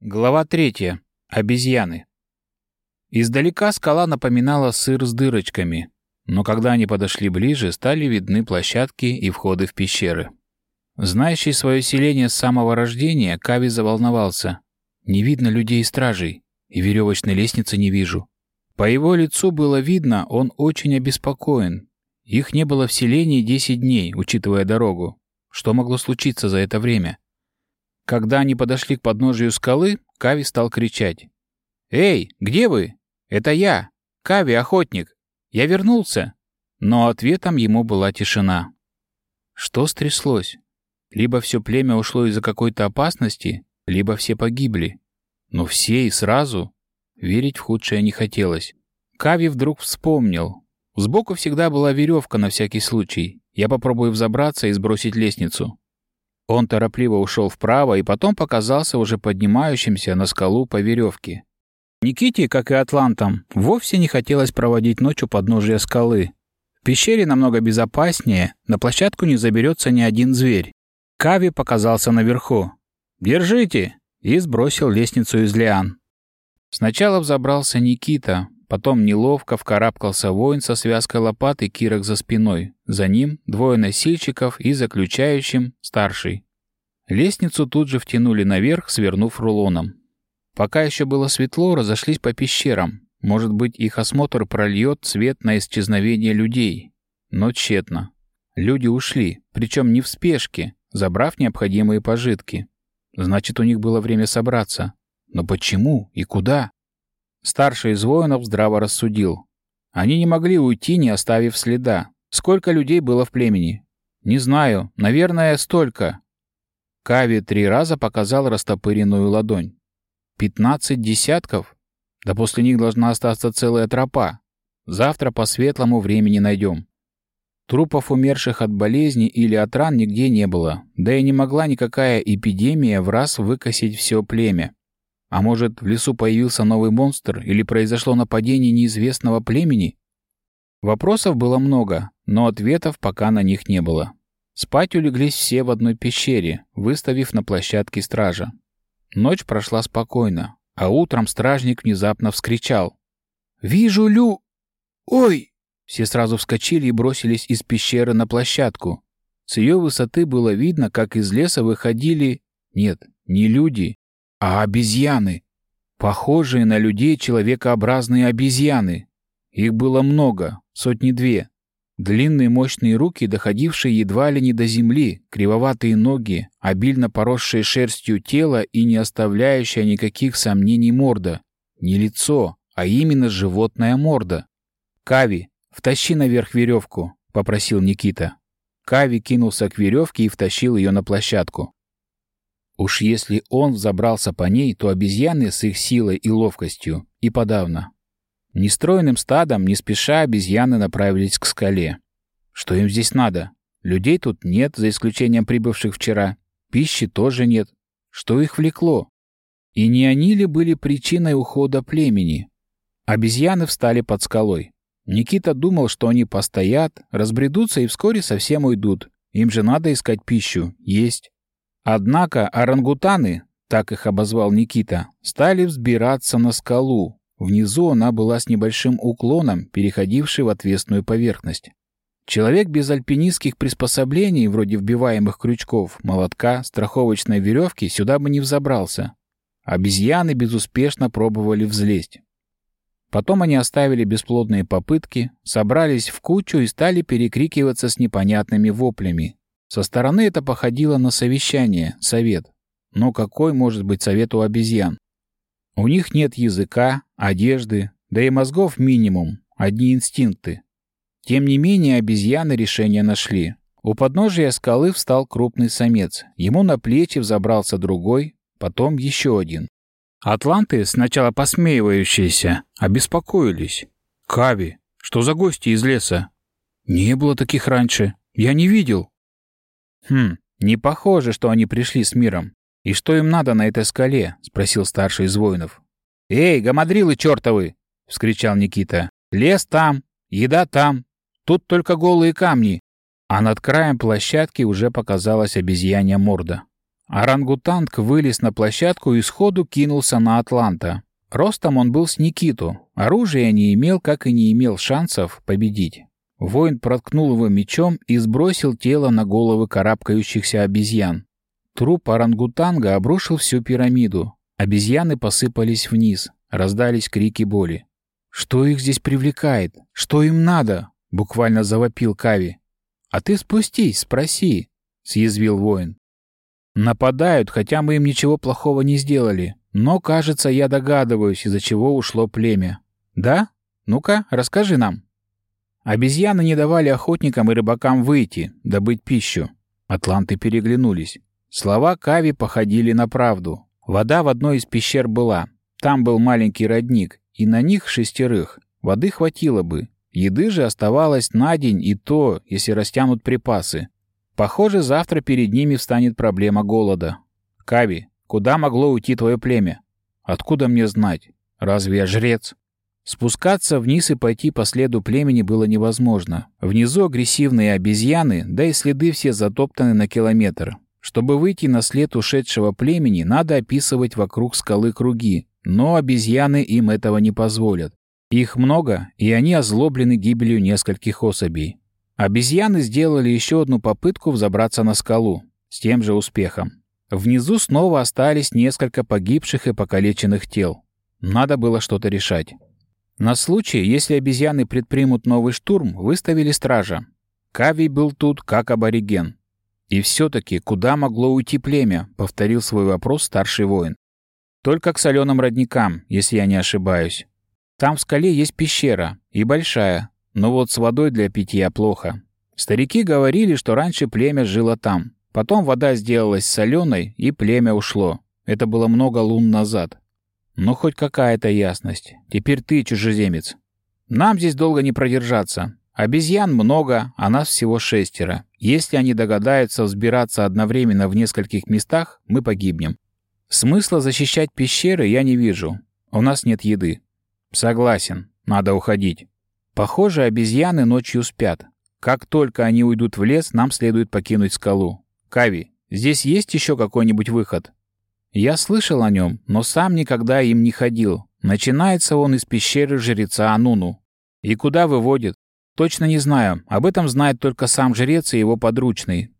Глава третья. Обезьяны. Издалека скала напоминала сыр с дырочками, но когда они подошли ближе, стали видны площадки и входы в пещеры. Знающий свое селение с самого рождения, Кави заволновался. Не видно людей и стражей, и веревочной лестницы не вижу. По его лицу было видно, он очень обеспокоен. Их не было в селении 10 дней, учитывая дорогу. Что могло случиться за это время? Когда они подошли к подножию скалы, Кави стал кричать. «Эй, где вы? Это я, Кави, охотник. Я вернулся». Но ответом ему была тишина. Что стряслось? Либо все племя ушло из-за какой-то опасности, либо все погибли. Но все и сразу. Верить в худшее не хотелось. Кави вдруг вспомнил. Сбоку всегда была веревка на всякий случай. Я попробую взобраться и сбросить лестницу. Он торопливо ушел вправо и потом показался уже поднимающимся на скалу по веревке. Никите, как и атлантам, вовсе не хотелось проводить ночь у подножия скалы. В пещере намного безопаснее, на площадку не заберется ни один зверь. Кави показался наверху. «Держите!» и сбросил лестницу из лиан. Сначала взобрался Никита, потом неловко вкарабкался воин со связкой лопат и кирок за спиной. За ним двое носильщиков и заключающим старший. Лестницу тут же втянули наверх, свернув рулоном. Пока еще было светло, разошлись по пещерам. Может быть, их осмотр прольет свет на исчезновение людей. Но тщетно. Люди ушли, причем не в спешке, забрав необходимые пожитки. Значит, у них было время собраться. Но почему и куда? Старший из воинов здраво рассудил. Они не могли уйти, не оставив следа. Сколько людей было в племени? Не знаю, наверное, столько. Кави три раза показал растопыренную ладонь. Пятнадцать десятков? Да после них должна остаться целая тропа. Завтра по светлому времени найдем. Трупов умерших от болезни или от ран нигде не было, да и не могла никакая эпидемия в раз выкосить все племя. А может, в лесу появился новый монстр или произошло нападение неизвестного племени? Вопросов было много, но ответов пока на них не было. Спать улеглись все в одной пещере, выставив на площадке стража. Ночь прошла спокойно, а утром стражник внезапно вскричал. «Вижу Лю... Ой!» Все сразу вскочили и бросились из пещеры на площадку. С ее высоты было видно, как из леса выходили... Нет, не люди, а обезьяны. Похожие на людей человекообразные обезьяны. Их было много, сотни-две. Длинные мощные руки, доходившие едва ли не до земли, кривоватые ноги, обильно поросшие шерстью тело и не оставляющая никаких сомнений морда. Не лицо, а именно животная морда. «Кави, втащи наверх веревку», — попросил Никита. Кави кинулся к веревке и втащил ее на площадку. Уж если он взобрался по ней, то обезьяны с их силой и ловкостью и подавно. Нестроенным стадом, не спеша, обезьяны направились к скале. Что им здесь надо? Людей тут нет, за исключением прибывших вчера. Пищи тоже нет. Что их влекло? И не они ли были причиной ухода племени? Обезьяны встали под скалой. Никита думал, что они постоят, разбредутся и вскоре совсем уйдут. Им же надо искать пищу, есть. Однако орангутаны, так их обозвал Никита, стали взбираться на скалу. Внизу она была с небольшим уклоном, переходившей в отвесную поверхность. Человек без альпинистских приспособлений, вроде вбиваемых крючков, молотка, страховочной веревки, сюда бы не взобрался. Обезьяны безуспешно пробовали взлезть. Потом они оставили бесплодные попытки, собрались в кучу и стали перекрикиваться с непонятными воплями, со стороны это походило на совещание, совет. Но какой может быть совет у обезьян? У них нет языка, одежды, да и мозгов минимум, одни инстинкты. Тем не менее, обезьяны решение нашли. У подножия скалы встал крупный самец. Ему на плечи взобрался другой, потом еще один. Атланты, сначала посмеивающиеся, обеспокоились. «Кави, что за гости из леса?» «Не было таких раньше. Я не видел». «Хм, не похоже, что они пришли с миром. И что им надо на этой скале?» — спросил старший из воинов. «Эй, гамадрилы чертовы!» — вскричал Никита. «Лес там, еда там. Тут только голые камни». А над краем площадки уже показалась обезьянья морда. Орангутанг вылез на площадку и сходу кинулся на Атланта. Ростом он был с Никиту, оружия не имел, как и не имел шансов победить. Воин проткнул его мечом и сбросил тело на головы карабкающихся обезьян. Труп орангутанга обрушил всю пирамиду. Обезьяны посыпались вниз, раздались крики боли. «Что их здесь привлекает? Что им надо?» — буквально завопил Кави. «А ты спустись, спроси», — съязвил воин. «Нападают, хотя мы им ничего плохого не сделали. Но, кажется, я догадываюсь, из-за чего ушло племя. Да? Ну-ка, расскажи нам». Обезьяны не давали охотникам и рыбакам выйти, добыть пищу. Атланты переглянулись. Слова Кави походили на правду. Вода в одной из пещер была. Там был маленький родник, и на них шестерых. Воды хватило бы. Еды же оставалось на день и то, если растянут припасы. Похоже, завтра перед ними встанет проблема голода. Кави, куда могло уйти твое племя? Откуда мне знать? Разве я жрец? Спускаться вниз и пойти по следу племени было невозможно. Внизу агрессивные обезьяны, да и следы все затоптаны на километр. Чтобы выйти на след ушедшего племени, надо описывать вокруг скалы круги, но обезьяны им этого не позволят. Их много, и они озлоблены гибелью нескольких особей. Обезьяны сделали еще одну попытку взобраться на скалу, с тем же успехом. Внизу снова остались несколько погибших и покалеченных тел. Надо было что-то решать. На случай, если обезьяны предпримут новый штурм, выставили стража. Кави был тут как абориген. «И все-таки куда могло уйти племя?» — повторил свой вопрос старший воин. «Только к соленым родникам, если я не ошибаюсь. Там в скале есть пещера, и большая, но вот с водой для питья плохо. Старики говорили, что раньше племя жило там. Потом вода сделалась соленой, и племя ушло. Это было много лун назад. Ну, хоть какая-то ясность. Теперь ты, чужеземец. Нам здесь долго не продержаться. Обезьян много, а нас всего шестеро. Если они догадаются взбираться одновременно в нескольких местах, мы погибнем. Смысла защищать пещеры я не вижу. У нас нет еды. Согласен, надо уходить. Похоже, обезьяны ночью спят. Как только они уйдут в лес, нам следует покинуть скалу. Кави, здесь есть еще какой-нибудь выход? Я слышал о нем, но сам никогда им не ходил. Начинается он из пещеры жреца Ануну. И куда выводит? Точно не знаю. Об этом знает только сам жрец и его подручный.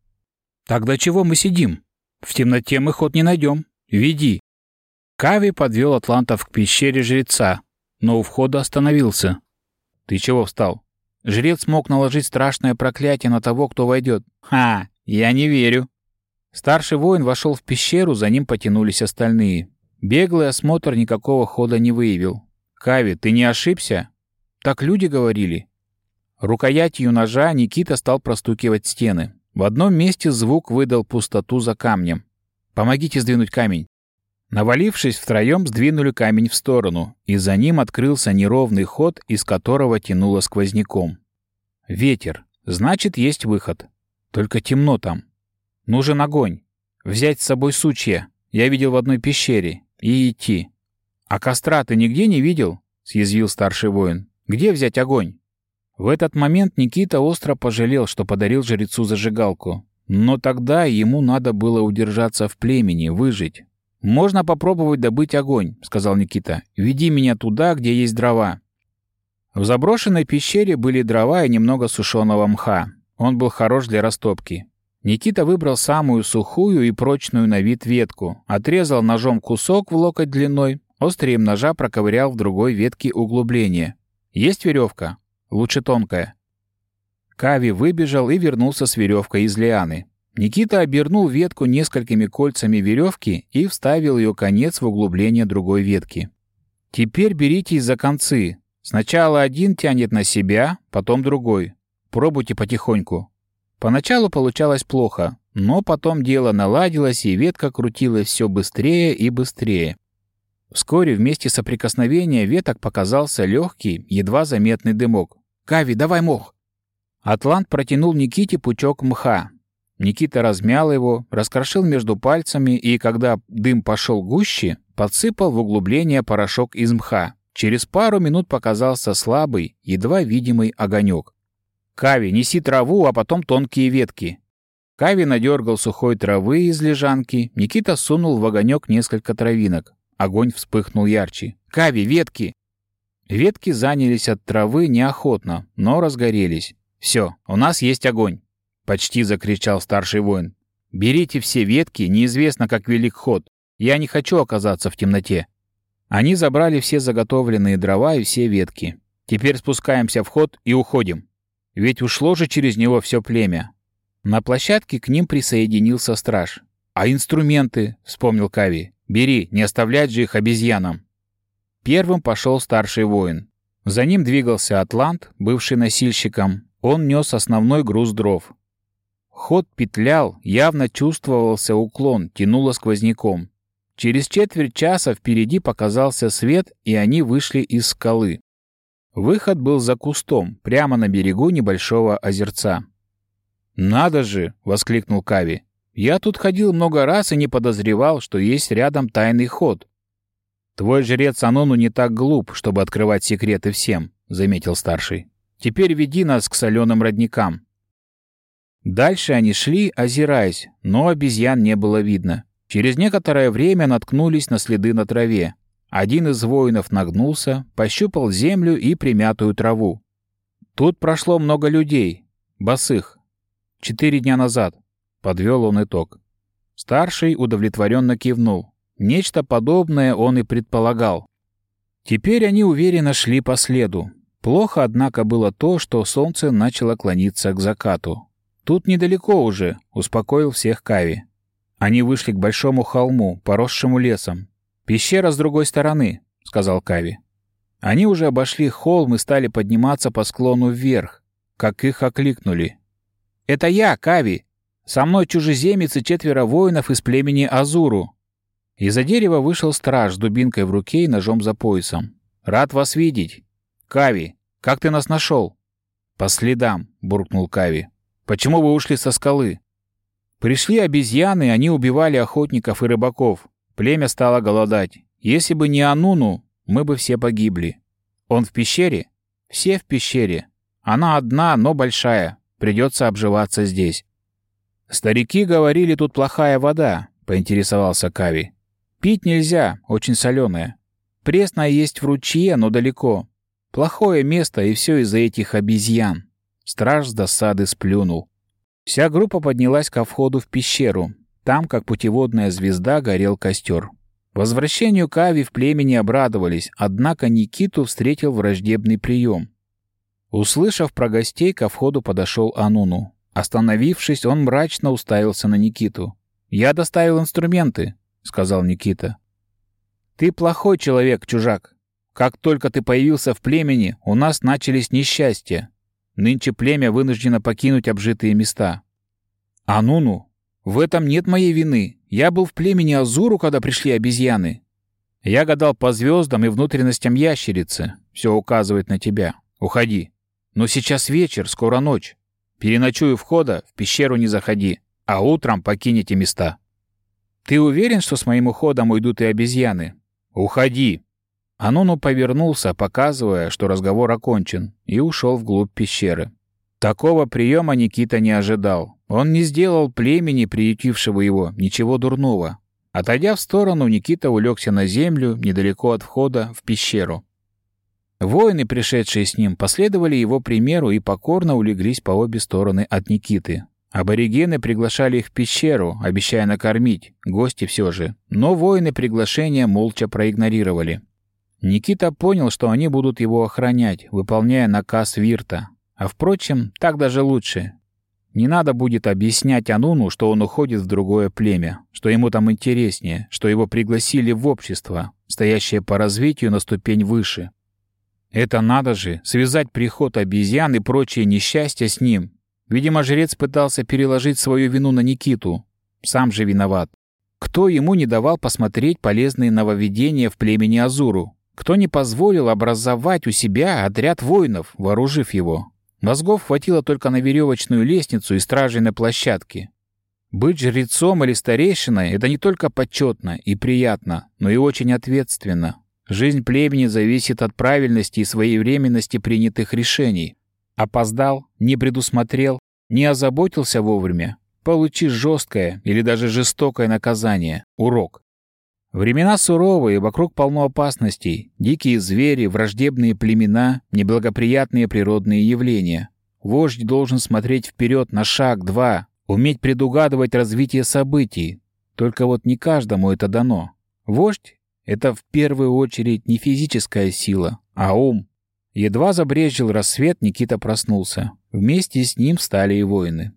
Тогда чего мы сидим? В темноте мы ход не найдем. Веди. Кави подвел атлантов к пещере жреца, но у входа остановился. Ты чего встал? Жрец мог наложить страшное проклятие на того, кто войдет. Ха, я не верю. Старший воин вошел в пещеру, за ним потянулись остальные. Беглый осмотр никакого хода не выявил. «Кави, ты не ошибся?» «Так люди говорили». Рукоятью ножа Никита стал простукивать стены. В одном месте звук выдал пустоту за камнем. «Помогите сдвинуть камень». Навалившись втроем, сдвинули камень в сторону, и за ним открылся неровный ход, из которого тянуло сквозняком. Ветер. Значит, есть выход. Только темно там. Нужен огонь. Взять с собой сучья. Я видел в одной пещере. И идти. А костра ты нигде не видел? Съязвил старший воин. Где взять огонь? В этот момент Никита остро пожалел, что подарил жрецу зажигалку. Но тогда ему надо было удержаться в племени, выжить. «Можно попробовать добыть огонь», — сказал Никита. «Веди меня туда, где есть дрова». В заброшенной пещере были дрова и немного сушеного мха. Он был хорош для растопки. Никита выбрал самую сухую и прочную на вид ветку, отрезал ножом кусок в локоть длиной, острием ножа проковырял в другой ветке углубление. Есть веревка? Лучше тонкая. Кави выбежал и вернулся с веревкой из лианы. Никита обернул ветку несколькими кольцами веревки и вставил ее конец в углубление другой ветки. Теперь беритесь за концы. Сначала один тянет на себя, потом другой. Пробуйте потихоньку. Поначалу получалось плохо, но потом дело наладилось, и ветка крутилась все быстрее и быстрее. Вскоре вместе соприкосновения веток показался легкий, едва заметный дымок. «Кави, давай мох!» Атлант протянул Никите пучок мха. Никита размял его, раскрошил между пальцами и, когда дым пошел гуще, подсыпал в углубление порошок из мха. Через пару минут показался слабый, едва видимый огонек. «Кави, неси траву, а потом тонкие ветки». Кави надергал сухой травы из лежанки, Никита сунул в огонек несколько травинок. Огонь вспыхнул ярче. «Кави, ветки!» Ветки занялись от травы неохотно, но разгорелись. «Все, у нас есть огонь!» — почти закричал старший воин. «Берите все ветки, неизвестно, как велик ход. Я не хочу оказаться в темноте». Они забрали все заготовленные дрова и все ветки. Теперь спускаемся в ход и уходим. Ведь ушло же через него все племя. На площадке к ним присоединился страж. «А инструменты?» — вспомнил Кави. «Бери, не оставлять же их обезьянам». Первым пошел старший воин. За ним двигался Атлант, бывший носильщиком. Он нес основной груз дров. Ход петлял, явно чувствовался уклон, тянуло сквозняком. Через четверть часа впереди показался свет, и они вышли из скалы. Выход был за кустом, прямо на берегу небольшого озерца. «Надо же!» — воскликнул Кави. «Я тут ходил много раз и не подозревал, что есть рядом тайный ход». «Твой жрец Анону не так глуп, чтобы открывать секреты всем», — заметил старший. «Теперь веди нас к соленым родникам». Дальше они шли, озираясь, но обезьян не было видно. Через некоторое время наткнулись на следы на траве. Один из воинов нагнулся, пощупал землю и примятую траву. Тут прошло много людей, босых. Четыре дня назад. Подвел он итог. Старший удовлетворенно кивнул. Нечто подобное он и предполагал. Теперь они уверенно шли по следу. Плохо, однако, было то, что солнце начало клониться к закату. Тут недалеко уже, успокоил всех Кави. Они вышли к большому холму, поросшему лесом. «Пещера с другой стороны», — сказал Кави. Они уже обошли холм и стали подниматься по склону вверх, как их окликнули. «Это я, Кави! Со мной чужеземец и четверо воинов из племени Азуру!» Из-за дерева вышел страж с дубинкой в руке и ножом за поясом. «Рад вас видеть! Кави, как ты нас нашел?» «По следам», — буркнул Кави. «Почему вы ушли со скалы?» «Пришли обезьяны, они убивали охотников и рыбаков. Племя стало голодать. Если бы не Ануну, мы бы все погибли. Он в пещере? Все в пещере. Она одна, но большая. Придется обживаться здесь. Старики говорили, тут плохая вода, поинтересовался Кави. Пить нельзя, очень соленая. Пресная есть в ручье, но далеко. Плохое место, и все из-за этих обезьян. Страж с досады сплюнул. Вся группа поднялась ко входу в пещеру. Там, как путеводная звезда, горел костер. Возвращению Кави в племени обрадовались, однако Никиту встретил враждебный прием. Услышав про гостей, ко входу подошел Ануну. Остановившись, он мрачно уставился на Никиту. «Я доставил инструменты», — сказал Никита. «Ты плохой человек, чужак. Как только ты появился в племени, у нас начались несчастья. Нынче племя вынуждено покинуть обжитые места». «Ануну, в этом нет моей вины. Я был в племени Азуру, когда пришли обезьяны. Я гадал по звездам и внутренностям ящерицы. Все указывает на тебя. Уходи. Но сейчас вечер, скоро ночь. Переночую входа, в пещеру не заходи, а утром покинете места. Ты уверен, что с моим уходом уйдут и обезьяны? Уходи. Ануну повернулся, показывая, что разговор окончен, и ушел вглубь пещеры. Такого приема Никита не ожидал. Он не сделал племени, приютившего его, ничего дурного. Отойдя в сторону, Никита улегся на землю недалеко от входа в пещеру. Воины, пришедшие с ним, последовали его примеру и покорно улеглись по обе стороны от Никиты. Аборигены приглашали их в пещеру, обещая накормить, гости все же, но воины приглашения молча проигнорировали. Никита понял, что они будут его охранять, выполняя наказ Вирта, а впрочем, так даже лучше. Не надо будет объяснять Ануну, что он уходит в другое племя, что ему там интереснее, что его пригласили в общество, стоящее по развитию на ступень выше. Это надо же, связать приход обезьян и прочие несчастья с ним. Видимо, жрец пытался переложить свою вину на Никиту. Сам же виноват. Кто ему не давал посмотреть полезные нововведения в племени Азуру? Кто не позволил образовать у себя отряд воинов, вооружив его? Мозгов хватило только на веревочную лестницу и стражей на площадке. Быть жрецом или старейшиной — это не только почетно и приятно, но и очень ответственно. Жизнь племени зависит от правильности и своевременности принятых решений. Опоздал, не предусмотрел, не озаботился вовремя. получи жесткое или даже жестокое наказание, урок. Времена суровые, вокруг полно опасностей, дикие звери, враждебные племена, неблагоприятные природные явления. Вождь должен смотреть вперед на шаг-два, уметь предугадывать развитие событий. Только вот не каждому это дано. Вождь — это в первую очередь не физическая сила, а ум. Едва забрежил рассвет, Никита проснулся. Вместе с ним встали и воины.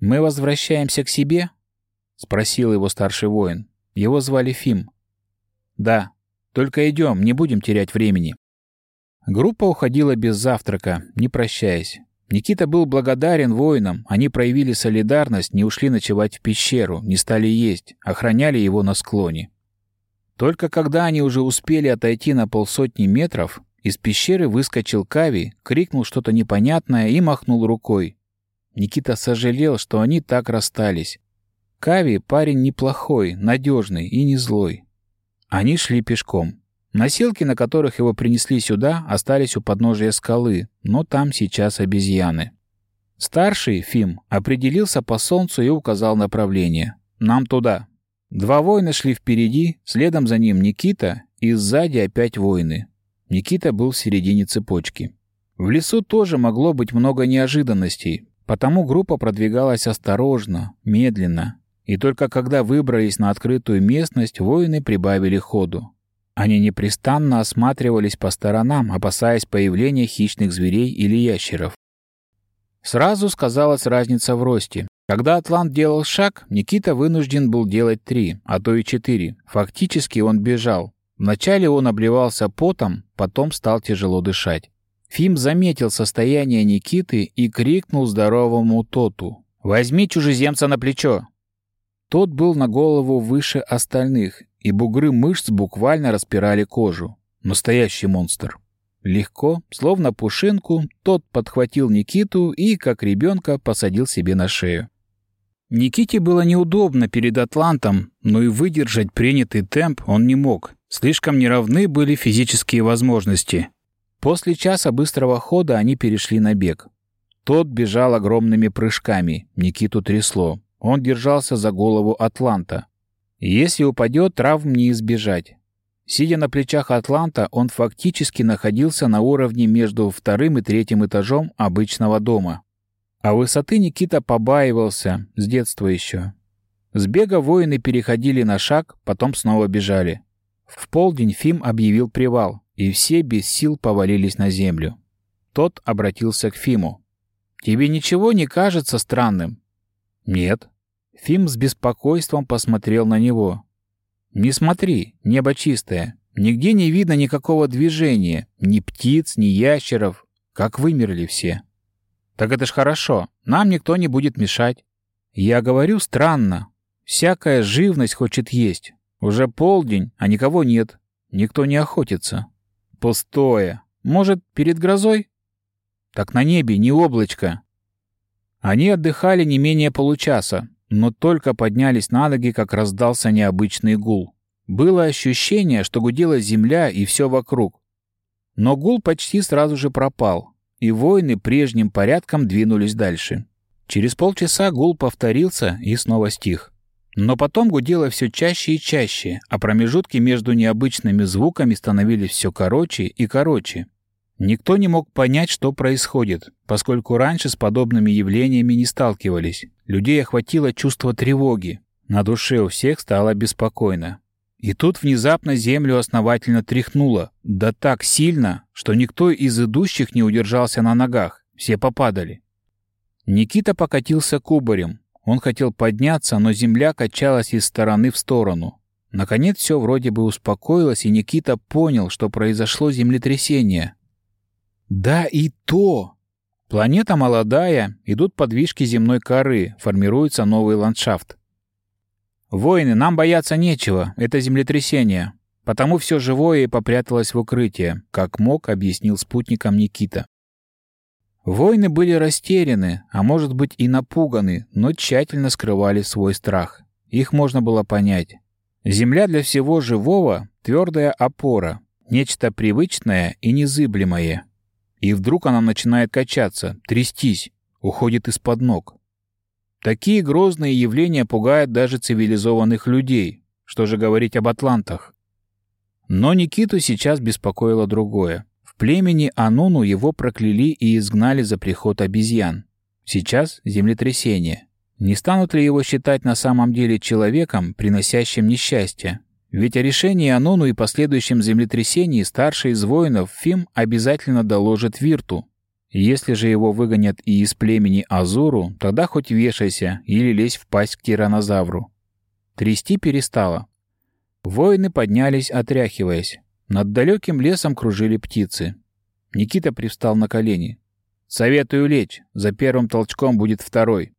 «Мы возвращаемся к себе?» — спросил его старший воин. Его звали Фим. «Да. Только идем, не будем терять времени». Группа уходила без завтрака, не прощаясь. Никита был благодарен воинам, они проявили солидарность, не ушли ночевать в пещеру, не стали есть, охраняли его на склоне. Только когда они уже успели отойти на полсотни метров, из пещеры выскочил Кави, крикнул что-то непонятное и махнул рукой. Никита сожалел, что они так расстались. Кави парень неплохой, надежный и не злой. Они шли пешком. Носилки, на которых его принесли сюда, остались у подножия скалы, но там сейчас обезьяны. Старший, Фим, определился по солнцу и указал направление. «Нам туда». Два воина шли впереди, следом за ним Никита и сзади опять воины. Никита был в середине цепочки. В лесу тоже могло быть много неожиданностей, потому группа продвигалась осторожно, медленно, и только когда выбрались на открытую местность, воины прибавили ходу. Они непрестанно осматривались по сторонам, опасаясь появления хищных зверей или ящеров. Сразу сказалась разница в росте. Когда Атлант делал шаг, Никита вынужден был делать три, а то и четыре. Фактически он бежал, Вначале он обливался потом, потом стал тяжело дышать. Фим заметил состояние Никиты и крикнул здоровому Тоту. «Возьми чужеземца на плечо!» Тот был на голову выше остальных, и бугры мышц буквально распирали кожу. Настоящий монстр. Легко, словно пушинку, тот подхватил Никиту и, как ребенка, посадил себе на шею. Никите было неудобно перед Атлантом, но и выдержать принятый темп он не мог. Слишком неравны были физические возможности. После часа быстрого хода они перешли на бег. Тот бежал огромными прыжками, Никиту трясло. Он держался за голову Атланта. Если упадет, травм не избежать. Сидя на плечах Атланта, он фактически находился на уровне между вторым и третьим этажом обычного дома. А высоты Никита побаивался с детства еще. С бега воины переходили на шаг, потом снова бежали. В полдень Фим объявил привал, и все без сил повалились на землю. Тот обратился к Фиму. «Тебе ничего не кажется странным?» «Нет». Фим с беспокойством посмотрел на него. «Не смотри, небо чистое. Нигде не видно никакого движения, ни птиц, ни ящеров. Как вымерли все». «Так это ж хорошо. Нам никто не будет мешать». «Я говорю странно. Всякая живность хочет есть. Уже полдень, а никого нет. Никто не охотится. Пустое. Может, перед грозой? Так на небе не облачко. Они отдыхали не менее получаса, но только поднялись на ноги, как раздался необычный гул. Было ощущение, что гудела земля и все вокруг. Но гул почти сразу же пропал, и воины прежним порядком двинулись дальше. Через полчаса гул повторился и снова стих. Но потом гудело все чаще и чаще, а промежутки между необычными звуками становились все короче и короче. Никто не мог понять, что происходит, поскольку раньше с подобными явлениями не сталкивались. Людей охватило чувство тревоги. На душе у всех стало беспокойно. И тут внезапно землю основательно тряхнуло, да так сильно, что никто из идущих не удержался на ногах, все попадали. Никита покатился кубарем, он хотел подняться, но земля качалась из стороны в сторону. Наконец все вроде бы успокоилось, и Никита понял, что произошло землетрясение. Да и то! Планета молодая, идут подвижки земной коры, формируется новый ландшафт. «Воины, нам бояться нечего, это землетрясение. Потому все живое и попряталось в укрытие», как мог, объяснил спутникам Никита. Воины были растеряны, а может быть и напуганы, но тщательно скрывали свой страх. Их можно было понять. Земля для всего живого — твердая опора, нечто привычное и незыблемое. И вдруг она начинает качаться, трястись, уходит из-под ног. Такие грозные явления пугают даже цивилизованных людей. Что же говорить об атлантах? Но Никиту сейчас беспокоило другое. Племени Ануну его прокляли и изгнали за приход обезьян. Сейчас землетрясение. Не станут ли его считать на самом деле человеком, приносящим несчастье? Ведь о решении Ануну и последующем землетрясении старший из воинов Фим обязательно доложит Вирту. Если же его выгонят и из племени Азуру, тогда хоть вешайся или лезь в пасть к тиранозавру. Трясти перестало. Воины поднялись, отряхиваясь. Над далеким лесом кружили птицы. Никита привстал на колени. «Советую лечь. За первым толчком будет второй».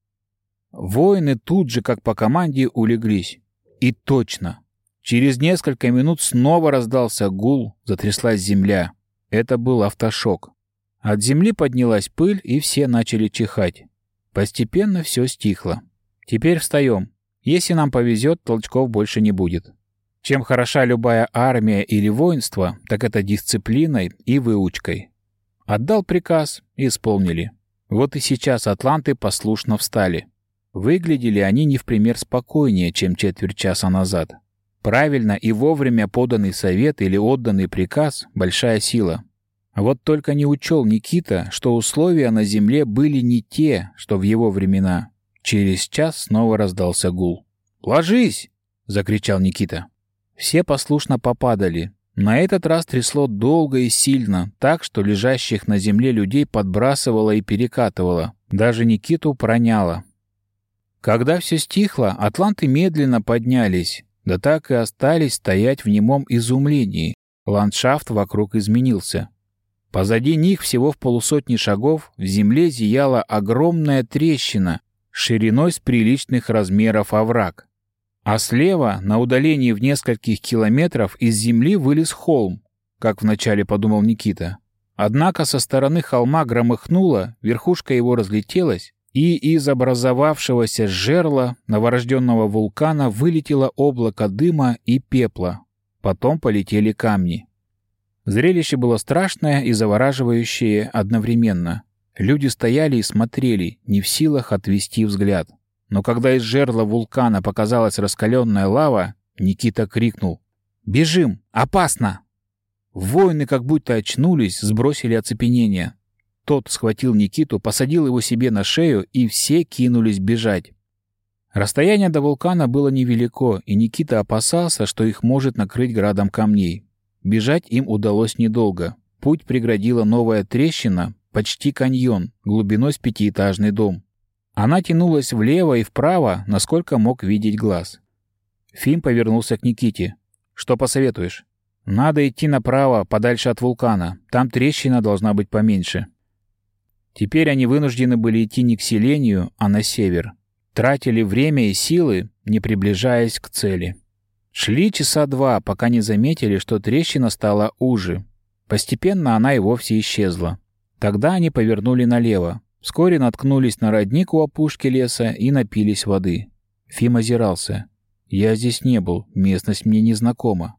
Воины тут же, как по команде, улеглись. И точно. Через несколько минут снова раздался гул, затряслась земля. Это был автошок. От земли поднялась пыль, и все начали чихать. Постепенно все стихло. Теперь встаем. Если нам повезет, толчков больше не будет. Чем хороша любая армия или воинство, так это дисциплиной и выучкой. Отдал приказ исполнили. Вот и сейчас атланты послушно встали. Выглядели они не в пример спокойнее, чем четверть часа назад. Правильно и вовремя поданный совет или отданный приказ – большая сила. Вот только не учел Никита, что условия на земле были не те, что в его времена. Через час снова раздался гул. «Ложись!» — закричал Никита. Все послушно попадали. На этот раз трясло долго и сильно, так что лежащих на земле людей подбрасывало и перекатывало. Даже Никиту проняло. Когда все стихло, атланты медленно поднялись, да так и остались стоять в немом изумлении. Ландшафт вокруг изменился. Позади них всего в полусотни шагов в земле зияла огромная трещина шириной с приличных размеров овраг. А слева, на удалении в нескольких километров, из земли вылез холм, как вначале подумал Никита. Однако со стороны холма громыхнуло, верхушка его разлетелась, и из образовавшегося жерла новорожденного вулкана вылетело облако дыма и пепла. Потом полетели камни. Зрелище было страшное и завораживающее одновременно. Люди стояли и смотрели, не в силах отвести взгляд. Но когда из жерла вулкана показалась раскаленная лава, Никита крикнул «Бежим! Опасно!» Воины как будто очнулись, сбросили оцепенение. Тот схватил Никиту, посадил его себе на шею, и все кинулись бежать. Расстояние до вулкана было невелико, и Никита опасался, что их может накрыть градом камней. Бежать им удалось недолго. Путь преградила новая трещина, почти каньон, глубиной с пятиэтажный дом. Она тянулась влево и вправо, насколько мог видеть глаз. Фим повернулся к Никите. «Что посоветуешь?» «Надо идти направо, подальше от вулкана. Там трещина должна быть поменьше». Теперь они вынуждены были идти не к селению, а на север. Тратили время и силы, не приближаясь к цели. Шли часа два, пока не заметили, что трещина стала уже. Постепенно она и вовсе исчезла. Тогда они повернули налево. Вскоре наткнулись на родник у опушки леса и напились воды. Фим озирался. «Я здесь не был, местность мне не знакома».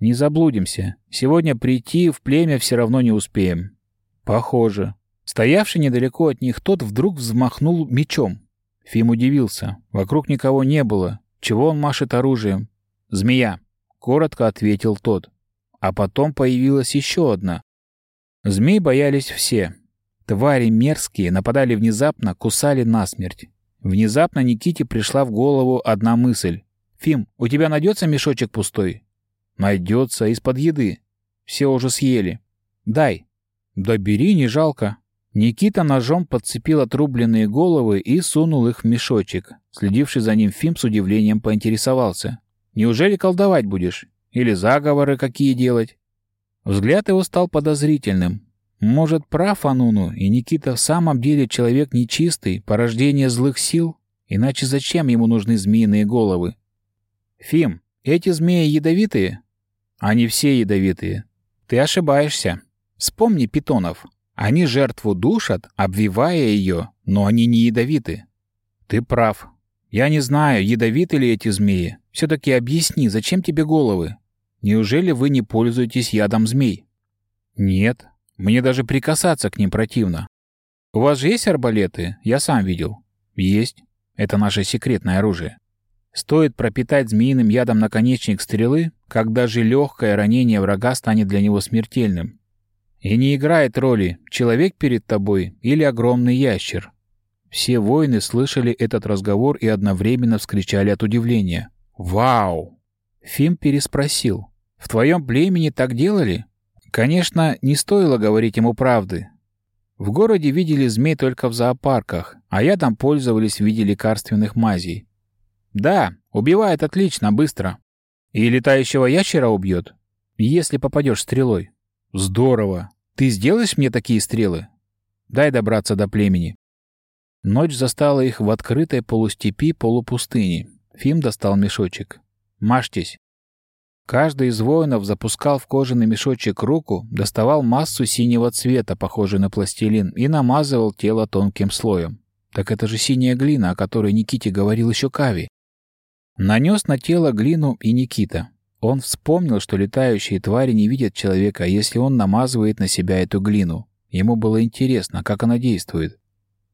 «Не заблудимся. Сегодня прийти в племя все равно не успеем». «Похоже. Стоявший недалеко от них тот вдруг взмахнул мечом. Фим удивился. Вокруг никого не было. Чего он машет оружием? «Змея», — коротко ответил тот. А потом появилась еще одна. Змей боялись все. Твари мерзкие нападали внезапно, кусали насмерть. Внезапно Никите пришла в голову одна мысль. «Фим, у тебя найдется мешочек пустой?» «Найдется, из-под еды. Все уже съели. Дай». «Да бери, не жалко». Никита ножом подцепил отрубленные головы и сунул их в мешочек. Следивший за ним Фим с удивлением поинтересовался. «Неужели колдовать будешь? Или заговоры какие делать?» Взгляд его стал подозрительным. Может, прав Ануну, и Никита в самом деле человек нечистый, порождение злых сил? Иначе зачем ему нужны змеиные головы? «Фим, эти змеи ядовитые?» «Они все ядовитые. Ты ошибаешься. Вспомни питонов. Они жертву душат, обвивая ее, но они не ядовиты. Ты прав. Я не знаю, ядовиты ли эти змеи. Все-таки объясни, зачем тебе головы? Неужели вы не пользуетесь ядом змей? Нет. Мне даже прикасаться к ним противно. У вас же есть арбалеты? Я сам видел. Есть. Это наше секретное оружие. Стоит пропитать змеиным ядом наконечник стрелы, как даже легкое ранение врага станет для него смертельным. И не играет роли, человек перед тобой или огромный ящер. Все воины слышали этот разговор и одновременно вскричали от удивления. «Вау!» Фим переспросил. «В твоем племени так делали?» Конечно, не стоило говорить ему правды. В городе видели змей только в зоопарках, а я там пользовались в виде лекарственных мазей. Да, убивает отлично, быстро. И летающего ящера убьет, если попадешь стрелой. Здорово. Ты сделаешь мне такие стрелы? Дай добраться до племени. Ночь застала их в открытой полустепи полупустыни. Фим достал мешочек. «Мажьтесь». Каждый из воинов запускал в кожаный мешочек руку, доставал массу синего цвета, похожую на пластилин, и намазывал тело тонким слоем. Так это же синяя глина, о которой Никите говорил еще Кави. Нанес на тело глину и Никита. Он вспомнил, что летающие твари не видят человека, если он намазывает на себя эту глину. Ему было интересно, как она действует.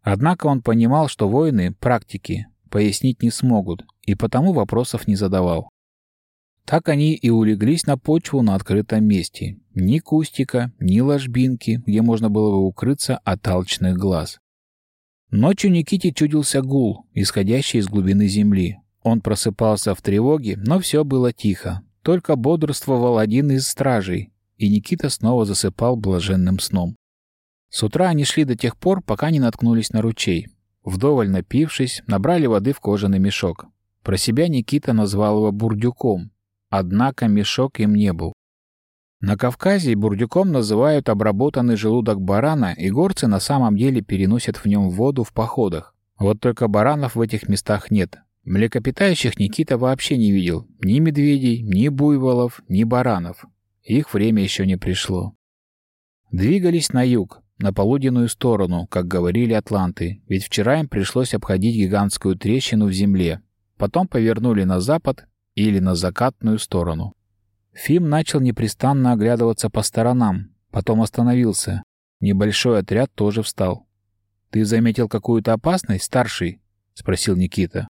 Однако он понимал, что воины, практики, пояснить не смогут, и потому вопросов не задавал. Так они и улеглись на почву на открытом месте. Ни кустика, ни ложбинки, где можно было бы укрыться от алчных глаз. Ночью Никите чудился гул, исходящий из глубины земли. Он просыпался в тревоге, но все было тихо. Только бодрствовал один из стражей, и Никита снова засыпал блаженным сном. С утра они шли до тех пор, пока не наткнулись на ручей. Вдоволь напившись, набрали воды в кожаный мешок. Про себя Никита назвал его бурдюком, однако мешок им не был. На Кавказе бурдюком называют обработанный желудок барана, и горцы на самом деле переносят в нем воду в походах. Вот только баранов в этих местах нет. Млекопитающих Никита вообще не видел. Ни медведей, ни буйволов, ни баранов. Их время еще не пришло. Двигались на юг, на полуденную сторону, как говорили атланты, ведь вчера им пришлось обходить гигантскую трещину в земле. Потом повернули на запад или на закатную сторону. Фим начал непрестанно оглядываться по сторонам, потом остановился. Небольшой отряд тоже встал. «Ты заметил какую-то опасность, старший?» — спросил Никита.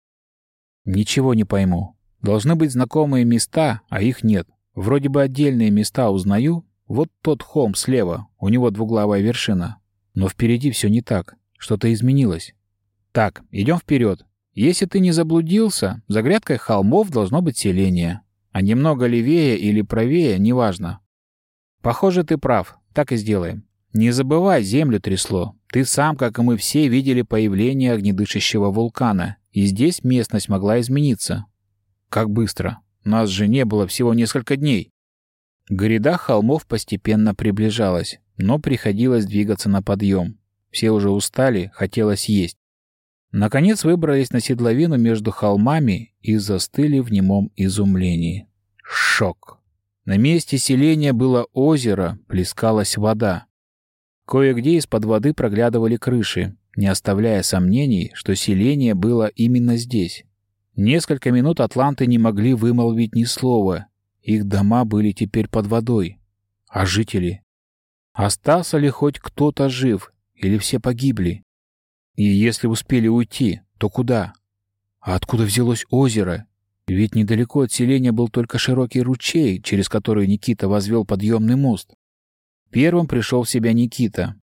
«Ничего не пойму. Должны быть знакомые места, а их нет. Вроде бы отдельные места узнаю, вот тот холм слева, у него двуглавая вершина. Но впереди все не так. Что-то изменилось. Так, идем вперед. Если ты не заблудился, за грядкой холмов должно быть селение. А немного левее или правее, неважно. Похоже, ты прав. Так и сделаем. Не забывай, землю трясло. Ты сам, как и мы все, видели появление огнедышащего вулкана. И здесь местность могла измениться. Как быстро. Нас же не было всего несколько дней. Гряда холмов постепенно приближалась, но приходилось двигаться на подъем. Все уже устали, хотелось есть. Наконец выбрались на седловину между холмами и застыли в немом изумлении. Шок! На месте селения было озеро, плескалась вода. Кое-где из-под воды проглядывали крыши, не оставляя сомнений, что селение было именно здесь. Несколько минут атланты не могли вымолвить ни слова, их дома были теперь под водой. А жители? Остался ли хоть кто-то жив, или все погибли? И если успели уйти, то куда? А откуда взялось озеро? Ведь недалеко от селения был только широкий ручей, через который Никита возвел подъемный мост. Первым пришел в себя Никита.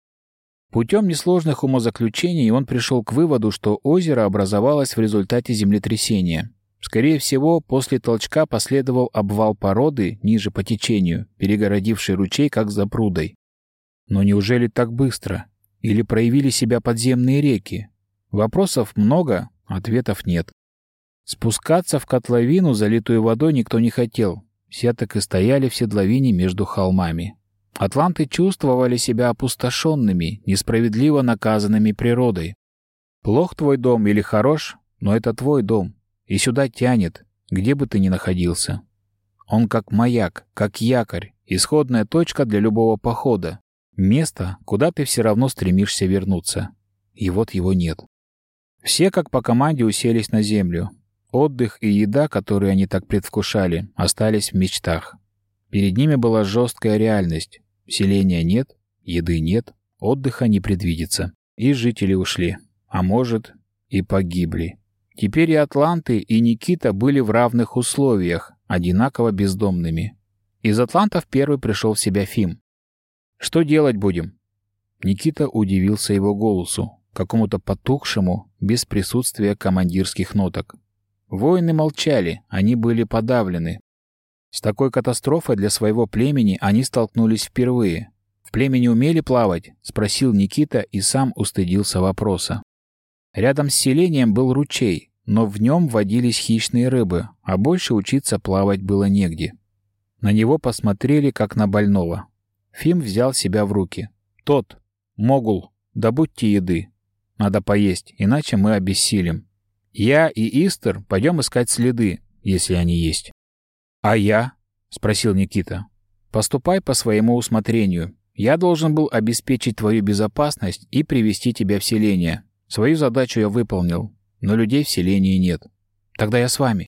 Путем несложных умозаключений он пришел к выводу, что озеро образовалось в результате землетрясения. Скорее всего, после толчка последовал обвал породы ниже по течению, перегородивший ручей как за прудой. Но неужели так быстро? Или проявили себя подземные реки? Вопросов много, ответов нет. Спускаться в котловину, залитую водой, никто не хотел. Все так и стояли в седловине между холмами. Атланты чувствовали себя опустошенными, несправедливо наказанными природой. Плох твой дом или хорош, но это твой дом, и сюда тянет, где бы ты ни находился. Он как маяк, как якорь, исходная точка для любого похода. Место, куда ты все равно стремишься вернуться. И вот его нет. Все как по команде уселись на землю. Отдых и еда, которые они так предвкушали, остались в мечтах. Перед ними была жесткая реальность. Селения нет, еды нет, отдыха не предвидится. И жители ушли. А может, и погибли. Теперь и Атланты, и Никита были в равных условиях, одинаково бездомными. Из Атлантов первый пришел в себя Фим. «Что делать будем?» Никита удивился его голосу, какому-то потухшему, без присутствия командирских ноток. Воины молчали, они были подавлены. С такой катастрофой для своего племени они столкнулись впервые. «В племени умели плавать?» — спросил Никита и сам устыдился вопроса. Рядом с селением был ручей, но в нем водились хищные рыбы, а больше учиться плавать было негде. На него посмотрели, как на больного. Фим взял себя в руки. «Тот, Могул, добудьте еды. Надо поесть, иначе мы обессилим. Я и Истер пойдем искать следы, если они есть». «А я?» — спросил Никита. «Поступай по своему усмотрению. Я должен был обеспечить твою безопасность и привести тебя в селение. Свою задачу я выполнил, но людей в селении нет. Тогда я с вами».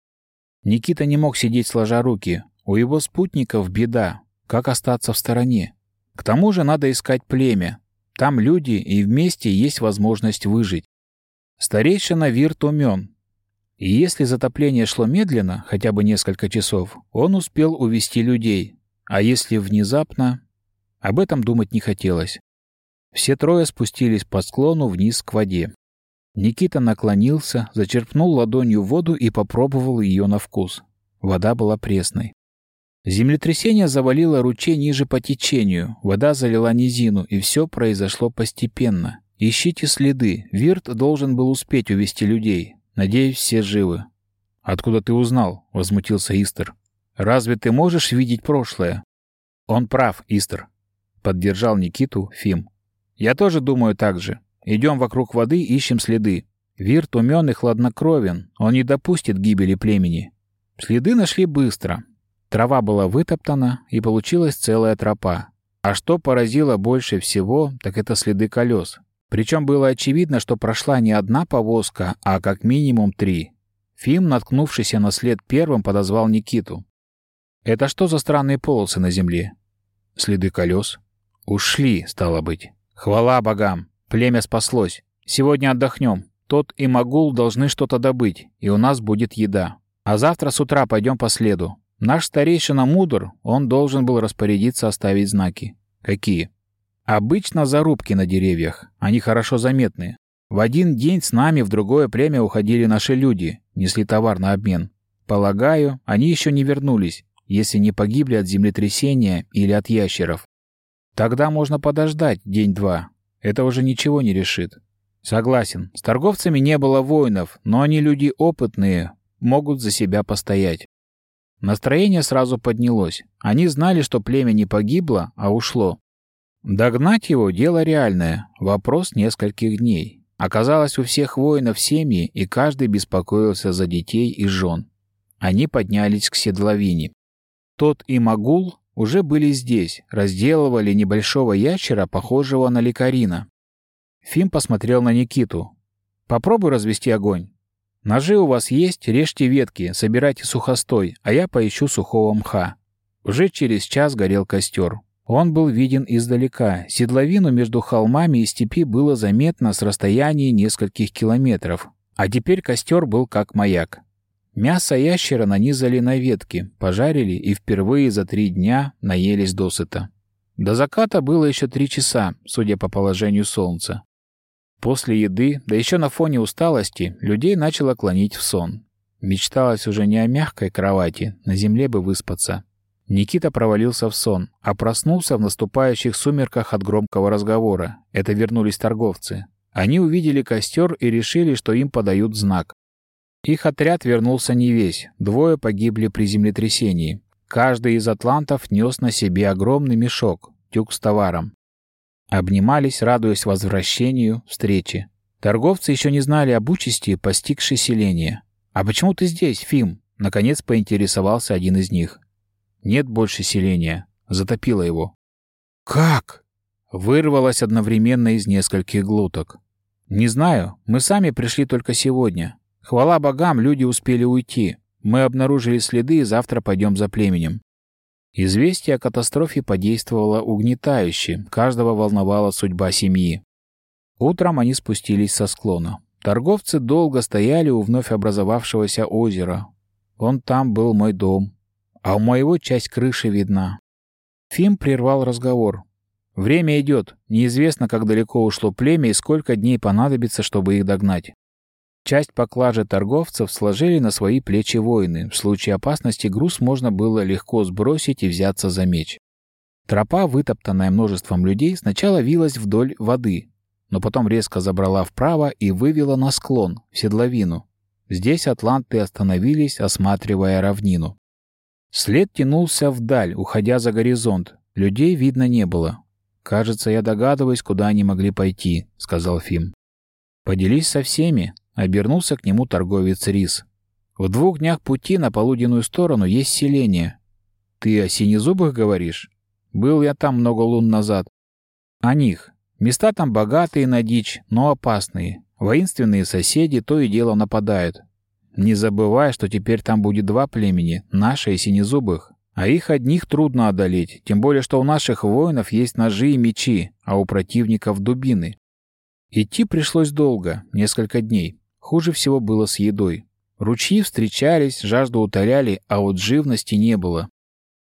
Никита не мог сидеть сложа руки. У его спутников беда. Как остаться в стороне? К тому же надо искать племя. Там люди, и вместе есть возможность выжить. Старейшина Вирт умен. И если затопление шло медленно, хотя бы несколько часов, он успел увести людей. А если внезапно... Об этом думать не хотелось. Все трое спустились по склону вниз к воде. Никита наклонился, зачерпнул ладонью воду и попробовал ее на вкус. Вода была пресной. Землетрясение завалило ручей ниже по течению, вода залила низину, и все произошло постепенно. Ищите следы, Вирт должен был успеть увести людей. Надеюсь, все живы. «Откуда ты узнал?» — возмутился Истер. «Разве ты можешь видеть прошлое?» «Он прав, Истер», — поддержал Никиту Фим. «Я тоже думаю так же. Идем вокруг воды, ищем следы. Вирт умен и хладнокровен, он не допустит гибели племени». Следы нашли быстро, Трава была вытоптана, и получилась целая тропа. А что поразило больше всего, так это следы колес. Причем было очевидно, что прошла не одна повозка, а как минимум три. Фим, наткнувшийся на след первым, подозвал Никиту. «Это что за странные полосы на земле?» «Следы колес». «Ушли, стало быть. Хвала богам. Племя спаслось. Сегодня отдохнем. Тот и Магул должны что-то добыть, и у нас будет еда. А завтра с утра пойдем по следу. Наш старейшина мудр, он должен был распорядиться оставить знаки. Какие? Обычно зарубки на деревьях, они хорошо заметны. В один день с нами в другое племя уходили наши люди, несли товар на обмен. Полагаю, они еще не вернулись, если не погибли от землетрясения или от ящеров. Тогда можно подождать день-два. Это уже ничего не решит. Согласен, с торговцами не было воинов, но они люди опытные, могут за себя постоять. Настроение сразу поднялось. Они знали, что племя не погибло, а ушло. Догнать его — дело реальное, вопрос нескольких дней. Оказалось, у всех воинов семьи, и каждый беспокоился за детей и жен. Они поднялись к седловине. Тот и Магул уже были здесь, разделывали небольшого ящера, похожего на лекарина. Фим посмотрел на Никиту. «Попробуй развести огонь». Ножи у вас есть, режьте ветки, собирайте сухостой, а я поищу сухого мха. Уже через час горел костер. Он был виден издалека. Седловину между холмами и степи было заметно с расстояния нескольких километров. А теперь костер был как маяк. Мясо ящера нанизали на ветки, пожарили и впервые за три дня наелись досыта. До заката было еще три часа, судя по положению солнца. После еды, да еще на фоне усталости, людей начало клонить в сон. Мечталось уже не о мягкой кровати, на земле бы выспаться. Никита провалился в сон, а проснулся в наступающих сумерках от громкого разговора. Это вернулись торговцы. Они увидели костер и решили, что им подают знак. Их отряд вернулся не весь, двое погибли при землетрясении. Каждый из атлантов нес на себе огромный мешок, тюк с товаром. Обнимались, радуясь возвращению, встрече. Торговцы еще не знали об участи, постигшей селение. «А почему ты здесь, Фим?» — наконец поинтересовался один из них. «Нет больше селения. Затопило его». «Как?» — вырвалось одновременно из нескольких глоток. «Не знаю. Мы сами пришли только сегодня. Хвала богам, люди успели уйти. Мы обнаружили следы и завтра пойдем за племенем. Известие о катастрофе подействовало угнетающе, каждого волновала судьба семьи. Утром они спустились со склона. Торговцы долго стояли у вновь образовавшегося озера. Вон там был мой дом, а у моего часть крыши видна. Фим прервал разговор. Время идет. Неизвестно, как далеко ушло племя и сколько дней понадобится, чтобы их догнать. Часть поклажи торговцев сложили на свои плечи воины. В случае опасности груз можно было легко сбросить и взяться за меч. Тропа, вытоптанная множеством людей, сначала вилась вдоль воды, но потом резко забрала вправо и вывела на склон, в седловину. Здесь атланты остановились, осматривая равнину. След тянулся вдаль, уходя за горизонт. Людей видно не было. «Кажется, я догадываюсь, куда они могли пойти», — сказал Фим. «Поделись со всеми», — обернулся к нему торговец Рис. «В двух днях пути на полуденную сторону есть селение. Ты о синезубых говоришь? Был я там много лун назад. О них. Места там богатые на дичь, но опасные. Воинственные соседи то и дело нападают. Не забывай, что теперь там будет два племени, наше и синезубых. А их одних трудно одолеть, тем более, что у наших воинов есть ножи и мечи, а у противников дубины. Идти пришлось долго, несколько дней. Хуже всего было с едой. Ручьи встречались, жажду утоляли, а вот живности не было.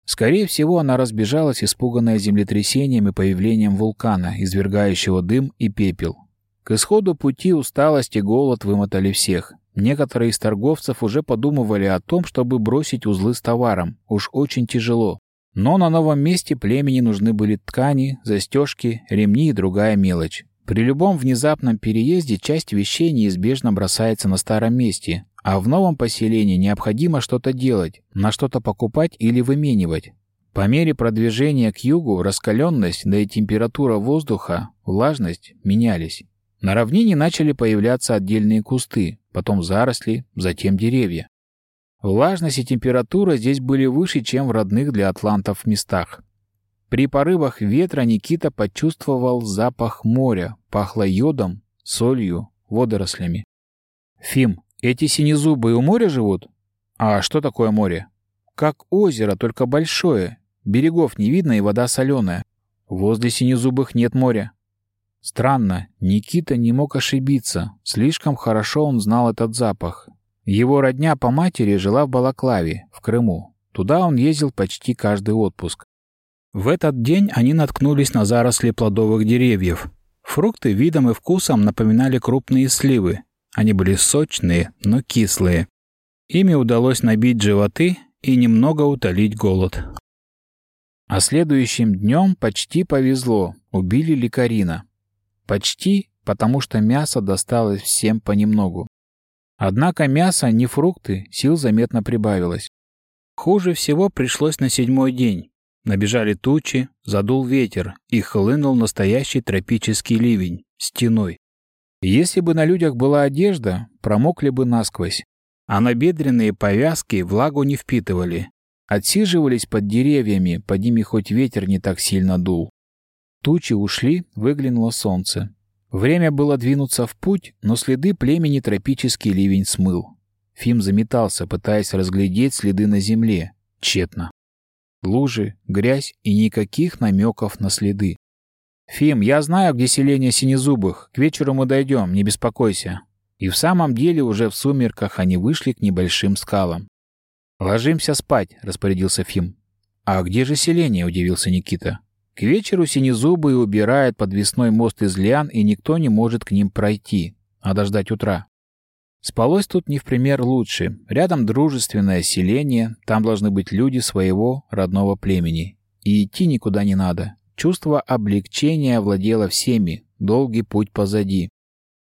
Скорее всего, она разбежалась, испуганная землетрясением и появлением вулкана, извергающего дым и пепел. К исходу пути усталость и голод вымотали всех. Некоторые из торговцев уже подумывали о том, чтобы бросить узлы с товаром. Уж очень тяжело. Но на новом месте племени нужны были ткани, застежки, ремни и другая мелочь. При любом внезапном переезде часть вещей неизбежно бросается на старом месте, а в новом поселении необходимо что-то делать, на что-то покупать или выменивать. По мере продвижения к югу раскаленность, да и температура воздуха, влажность менялись. На равнине начали появляться отдельные кусты, потом заросли, затем деревья. Влажность и температура здесь были выше, чем в родных для атлантов местах. При порывах ветра Никита почувствовал запах моря, пахло йодом, солью, водорослями. «Фим, эти синезубые у моря живут? А что такое море? Как озеро, только большое. Берегов не видно и вода соленая. Возле синезубых нет моря. Странно, Никита не мог ошибиться. Слишком хорошо он знал этот запах. Его родня по матери жила в Балаклаве, в Крыму. Туда он ездил почти каждый отпуск. В этот день они наткнулись на заросли плодовых деревьев. Фрукты видом и вкусом напоминали крупные сливы, они были сочные, но кислые. Ими удалось набить животы и немного утолить голод. А следующим днем почти повезло, убили лекарина. Почти, потому что мясо досталось всем понемногу. Однако мясо, не фрукты, сил заметно прибавилось. Хуже всего пришлось на седьмой день. Набежали тучи, задул ветер и хлынул настоящий тропический ливень, стеной. Если бы на людях была одежда, промокли бы насквозь, а набедренные повязки влагу не впитывали. Отсиживались под деревьями, под ними хоть ветер не так сильно дул. Тучи ушли, выглянуло солнце. Время было двинуться в путь, но следы племени тропический ливень смыл. Фим заметался, пытаясь разглядеть следы на земле. Тщетно. Лужи, грязь и никаких намеков на следы. «Фим, я знаю, где селение Синезубых. К вечеру мы дойдем, не беспокойся». И в самом деле уже в сумерках они вышли к небольшим скалам. «Ложимся спать», — распорядился Фим. «А где же селение?» — удивился Никита. «К вечеру Синезубые убирают подвесной мост из лиан, и никто не может к ним пройти. Надо ждать утра». Спалось тут не в пример лучше. Рядом дружественное селение, там должны быть люди своего родного племени. И идти никуда не надо. Чувство облегчения владело всеми, долгий путь позади.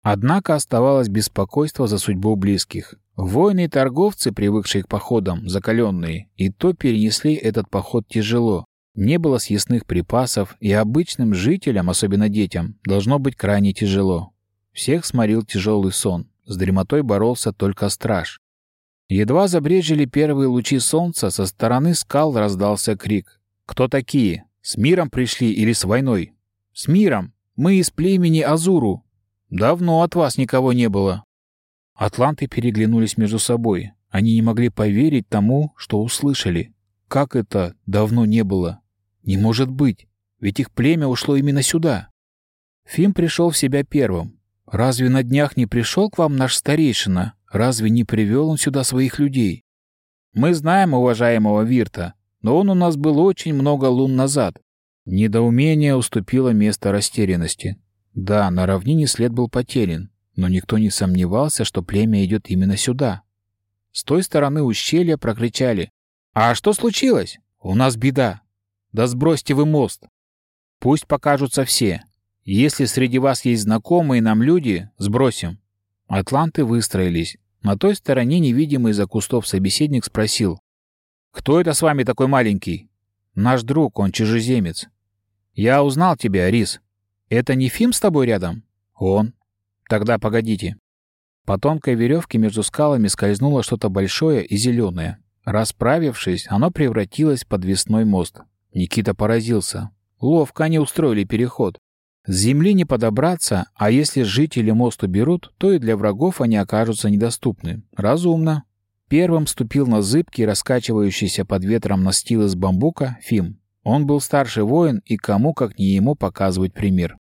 Однако оставалось беспокойство за судьбу близких. Воины и торговцы, привыкшие к походам, закаленные, и то перенесли этот поход тяжело. Не было съестных припасов, и обычным жителям, особенно детям, должно быть крайне тяжело. Всех сморил тяжелый сон. С дремотой боролся только страж. Едва забрежили первые лучи солнца, со стороны скал раздался крик. «Кто такие? С миром пришли или с войной? С миром. Мы из племени Азуру. Давно от вас никого не было. Атланты переглянулись между собой. Они не могли поверить тому, что услышали. Как это давно не было? Не может быть, ведь их племя ушло именно сюда. Фим пришел в себя первым. Разве на днях не пришел к вам наш старейшина? Разве не привел он сюда своих людей? Мы знаем уважаемого Вирта, но он у нас был очень много лун назад. Недоумение уступило место растерянности. Да, на равнине след был потерян, но никто не сомневался, что племя идет именно сюда. С той стороны ущелья прокричали. «А что случилось? У нас беда. Да сбросьте вы мост. Пусть покажутся все. Если среди вас есть знакомые нам люди, сбросим». Атланты выстроились. На той стороне невидимый за кустов собеседник спросил. «Кто это с вами такой маленький?» «Наш друг, он чужеземец». «Я узнал тебя, Рис. Это не Фим с тобой рядом?» «Он». «Тогда погодите». По тонкой веревке между скалами скользнуло что-то большое и зеленое. Расправившись, оно превратилось в подвесной мост. Никита поразился. Ловко они устроили переход. С земли не подобраться, а если жители мост уберут, то и для врагов они окажутся недоступны. Разумно. Первым ступил на зыбкий, раскачивающийся под ветром настил из бамбука, Фим. Он был старший воин, и кому, как не ему, показывать пример.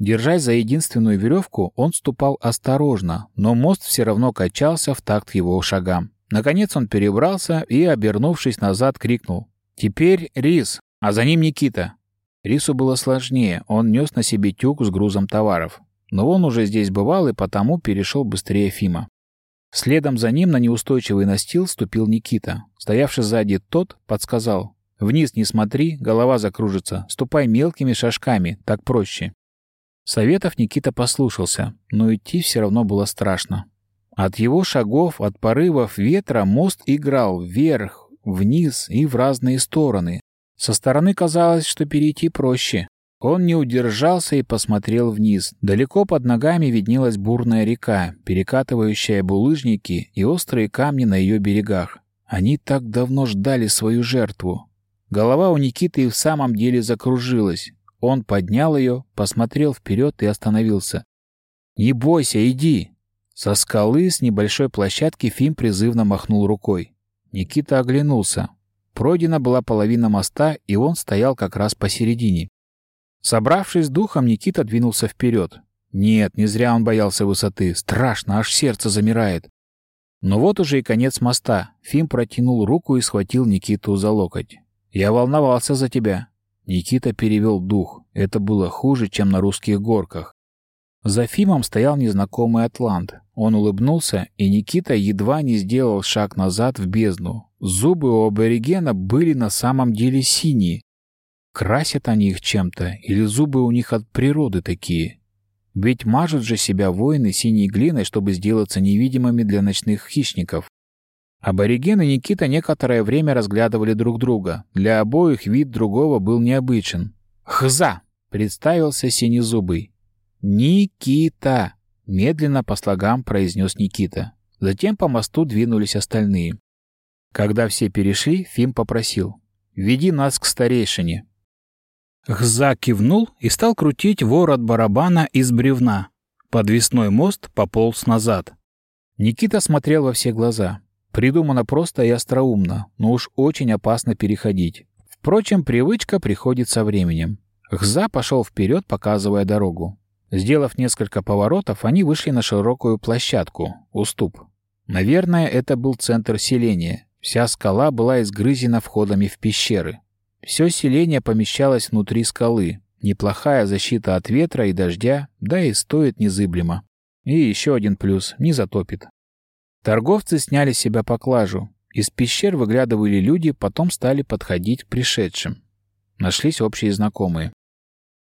Держась за единственную веревку, он ступал осторожно, но мост все равно качался в такт его шагам. Наконец он перебрался и, обернувшись назад, крикнул. «Теперь Рис, а за ним Никита». Рису было сложнее, он нес на себе тюк с грузом товаров. Но он уже здесь бывал и потому перешел быстрее Фима. Следом за ним на неустойчивый настил ступил Никита. Стоявший сзади тот подсказал. «Вниз не смотри, голова закружится. Ступай мелкими шажками, так проще». Советов Никита послушался, но идти все равно было страшно. От его шагов, от порывов ветра мост играл вверх, вниз и в разные стороны. Со стороны казалось, что перейти проще. Он не удержался и посмотрел вниз. Далеко под ногами виднелась бурная река, перекатывающая булыжники и острые камни на ее берегах. Они так давно ждали свою жертву. Голова у Никиты и в самом деле закружилась. Он поднял ее, посмотрел вперед и остановился. «Не бойся, иди!» Со скалы с небольшой площадки Фим призывно махнул рукой. Никита оглянулся. Пройдена была половина моста, и он стоял как раз посередине. Собравшись с духом, Никита двинулся вперед. Нет, не зря он боялся высоты. Страшно, аж сердце замирает. Но вот уже и конец моста. Фим протянул руку и схватил Никиту за локоть. «Я волновался за тебя. Никита перевел дух. Это было хуже, чем на русских горках. За Фимом стоял незнакомый атлант. Он улыбнулся, и Никита едва не сделал шаг назад в бездну. Зубы у аборигена были на самом деле синие. Красят они их чем-то, или зубы у них от природы такие? Ведь мажут же себя воины синей глиной, чтобы сделаться невидимыми для ночных хищников. Абориген и Никита некоторое время разглядывали друг друга. Для обоих вид другого был необычен. «Хза!» — представился Синезубый. «Никита!» — медленно по слогам произнес Никита. Затем по мосту двинулись остальные. Когда все перешли, Фим попросил. «Веди нас к старейшине». Хза кивнул и стал крутить ворот барабана из бревна. Подвесной мост пополз назад. Никита смотрел во все глаза. Придумано просто и остроумно, но уж очень опасно переходить. Впрочем, привычка приходит со временем. Хза пошел вперед, показывая дорогу. Сделав несколько поворотов, они вышли на широкую площадку, уступ. Наверное, это был центр селения. Вся скала была изгрызена входами в пещеры. Все селение помещалось внутри скалы. Неплохая защита от ветра и дождя, да и стоит незыблемо. И еще один плюс — не затопит. Торговцы сняли с себя поклажу. Из пещер выглядывали люди, потом стали подходить к пришедшим. Нашлись общие знакомые.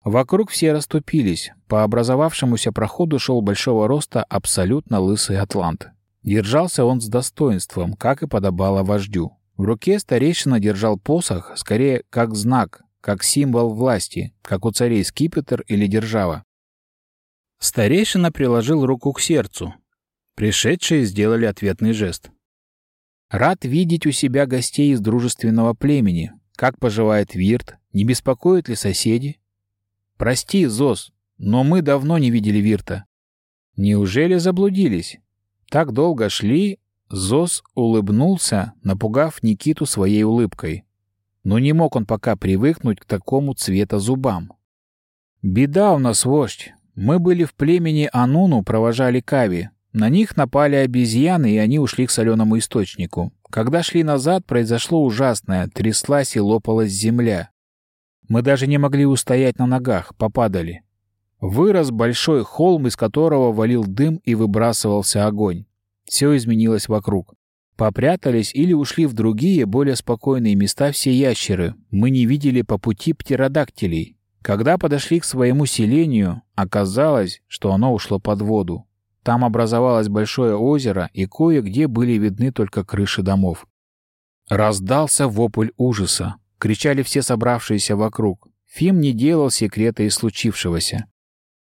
Вокруг все расступились. По образовавшемуся проходу шел большого роста абсолютно лысый атлант. Держался он с достоинством, как и подобало вождю. В руке старейшина держал посох, скорее как знак, как символ власти, как у царей скипетр или держава. Старейшина приложил руку к сердцу, Пришедшие сделали ответный жест. «Рад видеть у себя гостей из дружественного племени. Как поживает Вирт? Не беспокоят ли соседи?» «Прости, Зос, но мы давно не видели Вирта». «Неужели заблудились?» Так долго шли, Зос улыбнулся, напугав Никиту своей улыбкой. Но не мог он пока привыкнуть к такому цвета зубам. «Беда у нас, вождь. Мы были в племени Ануну, провожали Кави. На них напали обезьяны, и они ушли к соленому источнику. Когда шли назад, произошло ужасное. Тряслась и лопалась земля. Мы даже не могли устоять на ногах, попадали. Вырос большой холм, из которого валил дым и выбрасывался огонь. Все изменилось вокруг. Попрятались или ушли в другие, более спокойные места все ящеры. Мы не видели по пути птеродактилей. Когда подошли к своему селению, оказалось, что оно ушло под воду. Там образовалось большое озеро, и кое-где были видны только крыши домов. Раздался вопль ужаса. Кричали все собравшиеся вокруг. Фим не делал секрета из случившегося.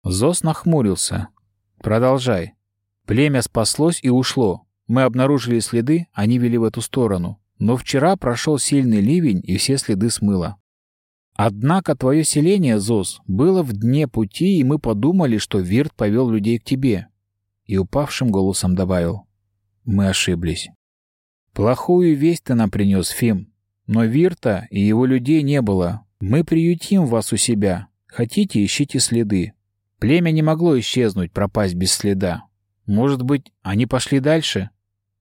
Зос нахмурился. «Продолжай. Племя спаслось и ушло. Мы обнаружили следы, они вели в эту сторону. Но вчера прошел сильный ливень, и все следы смыло. Однако твое селение, Зос, было в дне пути, и мы подумали, что Вирт повел людей к тебе. И упавшим голосом добавил. Мы ошиблись. Плохую весть ты нам принес, Фим. Но Вирта и его людей не было. Мы приютим вас у себя. Хотите, ищите следы. Племя не могло исчезнуть, пропасть без следа. Может быть, они пошли дальше?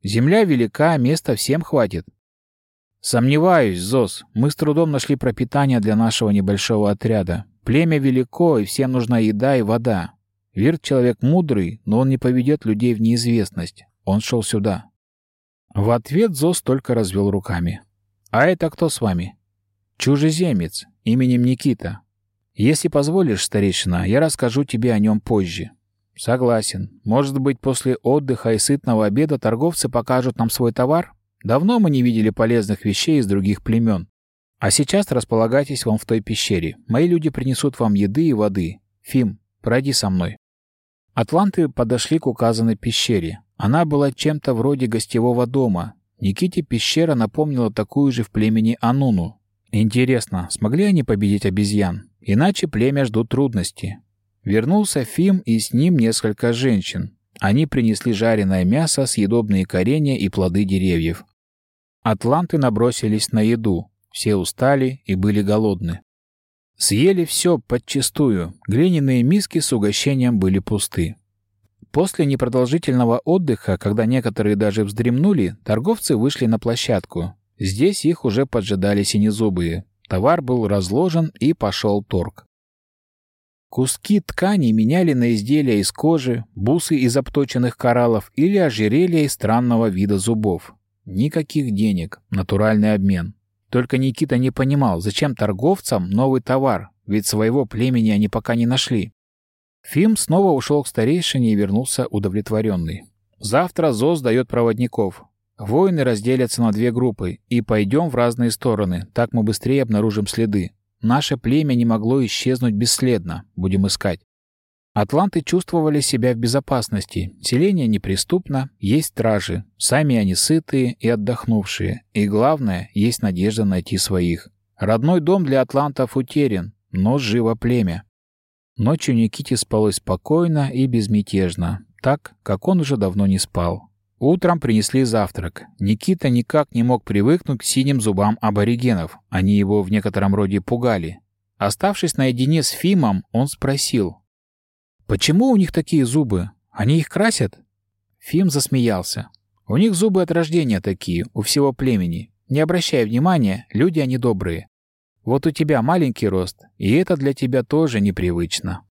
Земля велика, места всем хватит. Сомневаюсь, Зос. Мы с трудом нашли пропитание для нашего небольшого отряда. Племя велико, и всем нужна еда и вода. Вирт человек мудрый, но он не поведет людей в неизвестность. Он шел сюда. В ответ Зос только развел руками. «А это кто с вами?» «Чужеземец, именем Никита. Если позволишь, старейшина, я расскажу тебе о нем позже». «Согласен. Может быть, после отдыха и сытного обеда торговцы покажут нам свой товар?» Давно мы не видели полезных вещей из других племен. А сейчас располагайтесь вам в той пещере. Мои люди принесут вам еды и воды. Фим, пройди со мной». Атланты подошли к указанной пещере. Она была чем-то вроде гостевого дома. Никите пещера напомнила такую же в племени Ануну. Интересно, смогли они победить обезьян? Иначе племя ждут трудности. Вернулся Фим и с ним несколько женщин. Они принесли жареное мясо, съедобные коренья и плоды деревьев. Атланты набросились на еду. Все устали и были голодны. Съели все подчистую. Глиняные миски с угощением были пусты. После непродолжительного отдыха, когда некоторые даже вздремнули, торговцы вышли на площадку. Здесь их уже поджидали синезубые. Товар был разложен и пошел торг. Куски ткани меняли на изделия из кожи, бусы из обточенных кораллов или ожерелья из странного вида зубов. Никаких денег, натуральный обмен. Только Никита не понимал, зачем торговцам новый товар, ведь своего племени они пока не нашли. Фим снова ушел к старейшине и вернулся удовлетворенный. Завтра ЗОС дает проводников. Воины разделятся на две группы и пойдем в разные стороны, так мы быстрее обнаружим следы. Наше племя не могло исчезнуть бесследно, будем искать. Атланты чувствовали себя в безопасности, селение неприступно, есть стражи, сами они сытые и отдохнувшие, и главное, есть надежда найти своих. Родной дом для атлантов утерян, но живо племя. Ночью Никите спалось спокойно и безмятежно, так, как он уже давно не спал. Утром принесли завтрак. Никита никак не мог привыкнуть к синим зубам аборигенов, они его в некотором роде пугали. Оставшись наедине с Фимом, он спросил, «Почему у них такие зубы? Они их красят?» Фим засмеялся. «У них зубы от рождения такие, у всего племени. Не обращай внимания, люди они добрые. Вот у тебя маленький рост, и это для тебя тоже непривычно».